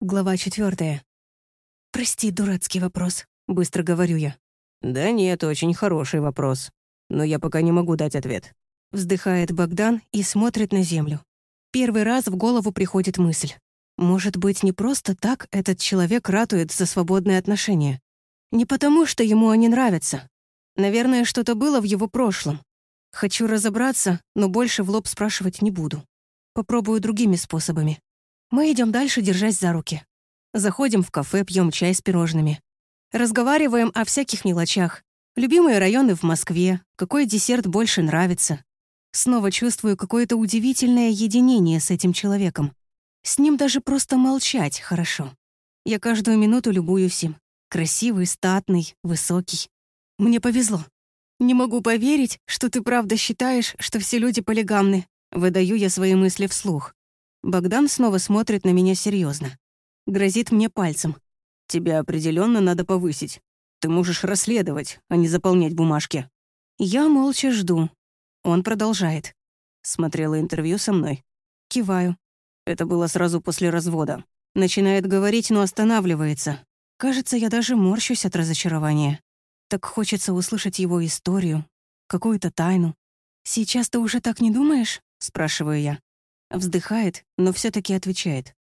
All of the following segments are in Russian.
Глава четвертая. «Прости, дурацкий вопрос», — быстро говорю я. «Да нет, очень хороший вопрос. Но я пока не могу дать ответ». Вздыхает Богдан и смотрит на землю. Первый раз в голову приходит мысль. Может быть, не просто так этот человек ратует за свободные отношения. Не потому, что ему они нравятся. Наверное, что-то было в его прошлом. Хочу разобраться, но больше в лоб спрашивать не буду. Попробую другими способами. Мы идем дальше, держась за руки. Заходим в кафе, пьем чай с пирожными. Разговариваем о всяких мелочах. Любимые районы в Москве, какой десерт больше нравится. Снова чувствую какое-то удивительное единение с этим человеком. С ним даже просто молчать хорошо. Я каждую минуту любуюсь им. Красивый, статный, высокий. Мне повезло. Не могу поверить, что ты правда считаешь, что все люди полигамны. Выдаю я свои мысли вслух. Богдан снова смотрит на меня серьезно. Грозит мне пальцем. «Тебя определенно надо повысить. Ты можешь расследовать, а не заполнять бумажки». Я молча жду. Он продолжает. Смотрела интервью со мной. Киваю. Это было сразу после развода. Начинает говорить, но останавливается. Кажется, я даже морщусь от разочарования. Так хочется услышать его историю, какую-то тайну. «Сейчас ты уже так не думаешь?» — спрашиваю я. Вздыхает, но все таки отвечает.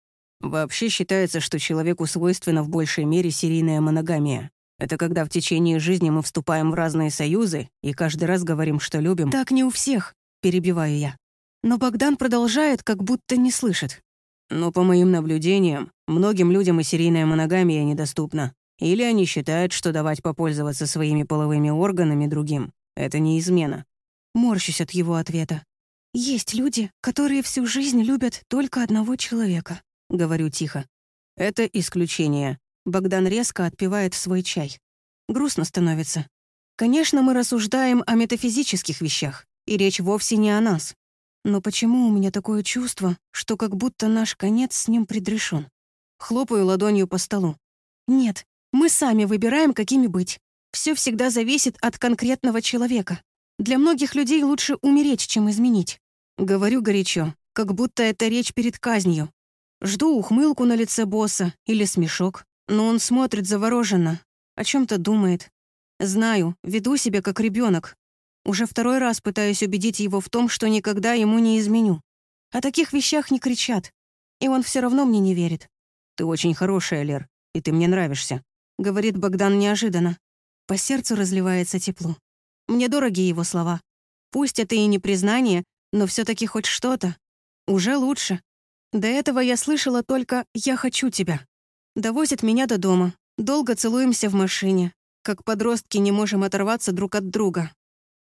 Вообще считается, что человеку свойственна в большей мере серийная моногамия. Это когда в течение жизни мы вступаем в разные союзы и каждый раз говорим, что любим. «Так не у всех», — перебиваю я. Но Богдан продолжает, как будто не слышит. Но по моим наблюдениям, многим людям и серийная моногамия недоступна. Или они считают, что давать попользоваться своими половыми органами другим — это не измена. Морщусь от его ответа. «Есть люди, которые всю жизнь любят только одного человека», — говорю тихо. «Это исключение». Богдан резко отпивает свой чай. Грустно становится. Конечно, мы рассуждаем о метафизических вещах, и речь вовсе не о нас. Но почему у меня такое чувство, что как будто наш конец с ним предрешен? Хлопаю ладонью по столу. Нет, мы сами выбираем, какими быть. Все всегда зависит от конкретного человека. Для многих людей лучше умереть, чем изменить. Говорю горячо, как будто это речь перед казнью. Жду ухмылку на лице босса или смешок, но он смотрит завороженно, о чем то думает. Знаю, веду себя как ребенок. Уже второй раз пытаюсь убедить его в том, что никогда ему не изменю. О таких вещах не кричат, и он все равно мне не верит. «Ты очень хорошая, Лер, и ты мне нравишься», — говорит Богдан неожиданно. По сердцу разливается тепло. Мне дороги его слова. Пусть это и не признание, но все таки хоть что-то. Уже лучше. До этого я слышала только «я хочу тебя». Довозит меня до дома. Долго целуемся в машине. Как подростки не можем оторваться друг от друга.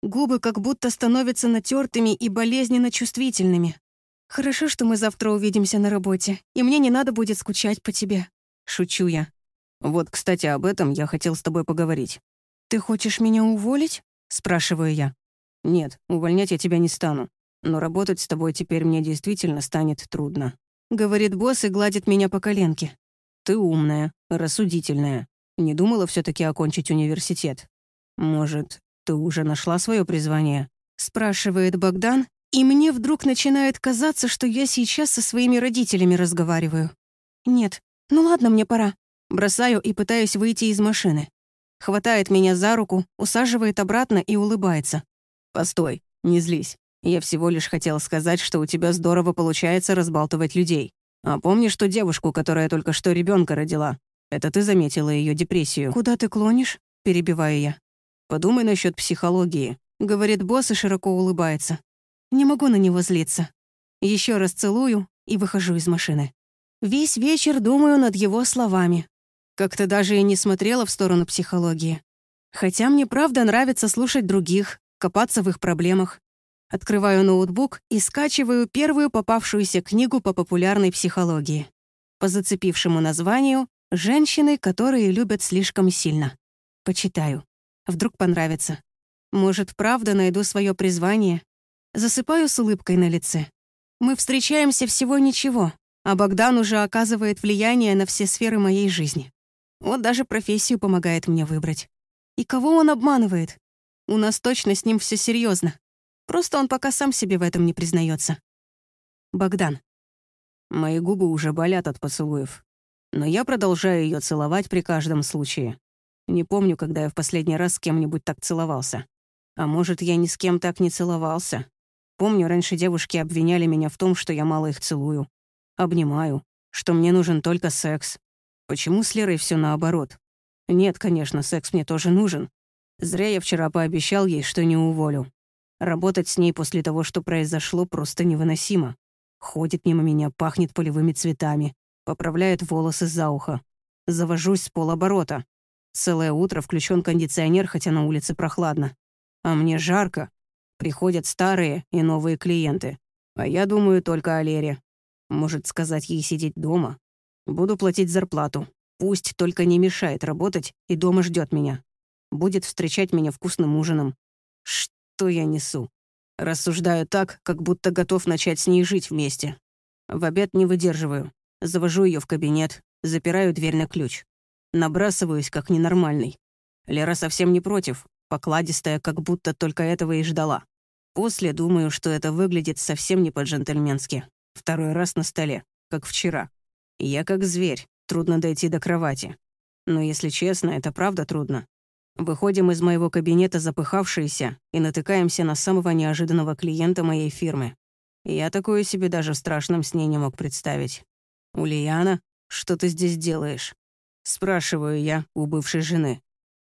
Губы как будто становятся натертыми и болезненно чувствительными. Хорошо, что мы завтра увидимся на работе, и мне не надо будет скучать по тебе. Шучу я. Вот, кстати, об этом я хотел с тобой поговорить. Ты хочешь меня уволить? Спрашиваю я. Нет, увольнять я тебя не стану но работать с тобой теперь мне действительно станет трудно», — говорит босс и гладит меня по коленке. «Ты умная, рассудительная. Не думала все таки окончить университет? Может, ты уже нашла свое призвание?» — спрашивает Богдан, и мне вдруг начинает казаться, что я сейчас со своими родителями разговариваю. «Нет, ну ладно, мне пора». Бросаю и пытаюсь выйти из машины. Хватает меня за руку, усаживает обратно и улыбается. «Постой, не злись. Я всего лишь хотел сказать, что у тебя здорово получается разбалтывать людей. А помнишь ту девушку, которая только что ребенка родила? Это ты заметила ее депрессию. Куда ты клонишь? Перебиваю я. Подумай насчет психологии. Говорит босс и широко улыбается. Не могу на него злиться. Еще раз целую и выхожу из машины. Весь вечер думаю над его словами. Как-то даже и не смотрела в сторону психологии. Хотя мне правда нравится слушать других, копаться в их проблемах. Открываю ноутбук и скачиваю первую попавшуюся книгу по популярной психологии. По зацепившему названию «Женщины, которые любят слишком сильно». Почитаю. Вдруг понравится. Может, правда найду свое призвание. Засыпаю с улыбкой на лице. Мы встречаемся всего ничего, а Богдан уже оказывает влияние на все сферы моей жизни. Вот даже профессию помогает мне выбрать. И кого он обманывает? У нас точно с ним все серьезно. Просто он пока сам себе в этом не признается. Богдан. Мои губы уже болят от поцелуев. Но я продолжаю ее целовать при каждом случае. Не помню, когда я в последний раз с кем-нибудь так целовался. А может, я ни с кем так не целовался. Помню, раньше девушки обвиняли меня в том, что я мало их целую. Обнимаю, что мне нужен только секс. Почему с Лерой все наоборот? Нет, конечно, секс мне тоже нужен. Зря я вчера пообещал ей, что не уволю. Работать с ней после того, что произошло, просто невыносимо. Ходит мимо меня, пахнет полевыми цветами, поправляет волосы за ухо. Завожусь с полоборота. Целое утро включен кондиционер, хотя на улице прохладно. А мне жарко. Приходят старые и новые клиенты. А я думаю только о Лере. Может, сказать ей сидеть дома? Буду платить зарплату. Пусть только не мешает работать и дома ждет меня. Будет встречать меня вкусным ужином. Что я несу? Рассуждаю так, как будто готов начать с ней жить вместе. В обед не выдерживаю. Завожу ее в кабинет, запираю дверь на ключ. Набрасываюсь, как ненормальный. Лера совсем не против, покладистая, как будто только этого и ждала. После думаю, что это выглядит совсем не по-джентльменски. Второй раз на столе, как вчера. Я как зверь, трудно дойти до кровати. Но если честно, это правда трудно. Выходим из моего кабинета запыхавшиеся и натыкаемся на самого неожиданного клиента моей фирмы. Я такое себе даже в страшном сне не мог представить. «Ульяна, что ты здесь делаешь?» Спрашиваю я у бывшей жены.